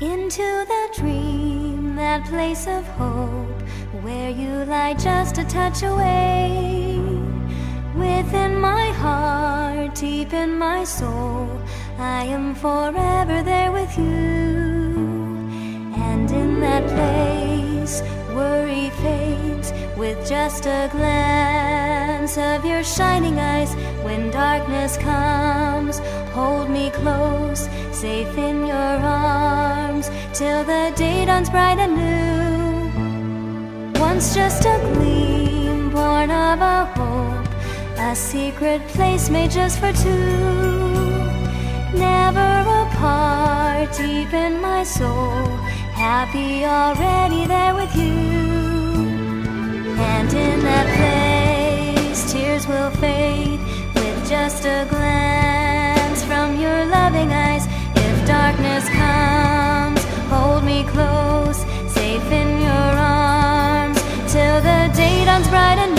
into the dream, that place of hope, where you lie just a touch away. Within my heart, deep in my soul, I am forever there with you. And in that place, worry fades with just a glance of your shining eyes. When darkness comes, hold me close, safe in your arms, till the day dawns bright and new. Once just a gleam, born of a hope, a secret place made just for two. Never apart, deep in my soul, happy already there with you. And in that place, tears will fade with just a glance till the day dawns bright and